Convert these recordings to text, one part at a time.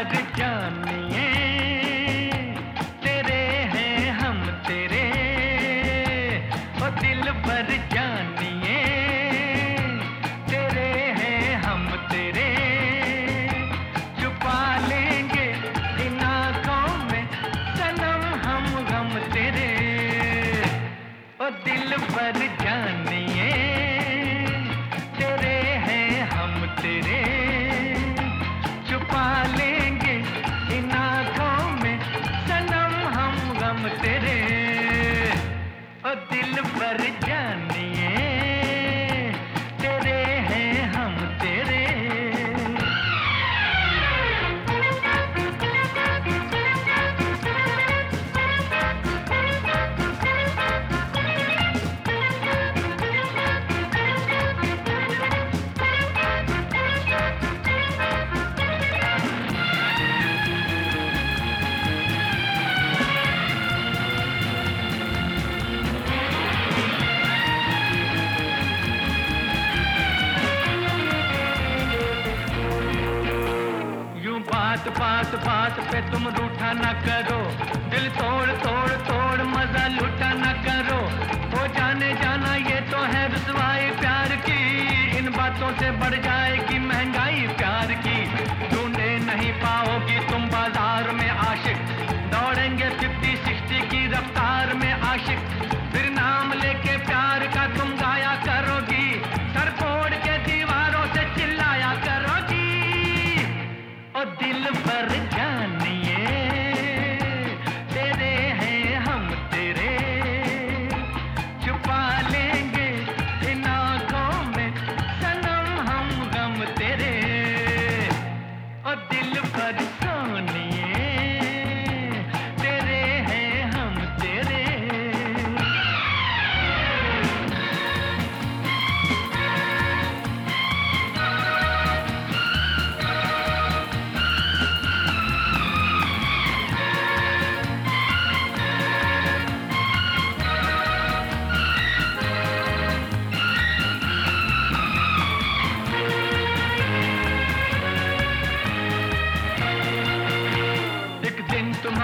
पर जानिए, तेरे हैं हम तेरे। ओ दिल पर जानिए, तेरे हैं हम तेरे। छुपा लेंगे इन आँखों में, सनम हम गम तेरे। ओ दिल पर दिल बात पे तुम रूठा न करो। दिल तोड़ तोड़ तोड़, मज़ा लूटा न करो। हो जाने जाना ये तो है रसवाई प्यार की। इन बातों से बढ़ जाएगी महँगाई प्यार की। ढूंढे नहीं पाओगी तुम बाज़ार में आशिक। दौड़ेंगे फिफ्टी, सिक्सटी की रफ्तार में आशिक। फिर नाम लेके प्यार का तुम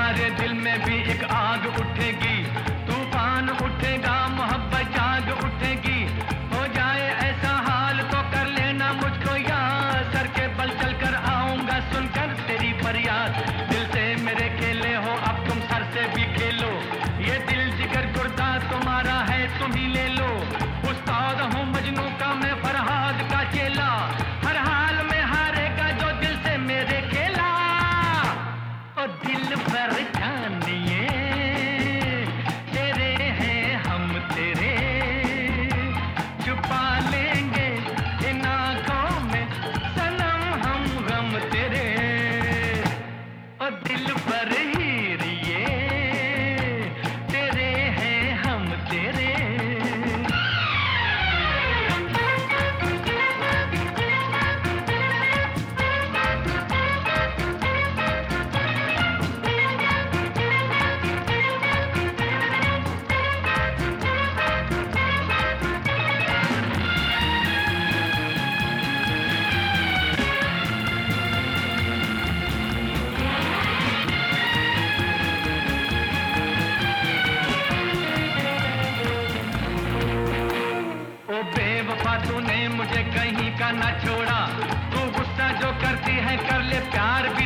तुम्हारे दिल में भी एक आग उठेगी तूफ़ान उठेगा मोहब्बत जाग उठेगी। तूने मुझे कहीं का ना छोड़ा। तू गुस्सा जो करती है, कर ले प्यार भी।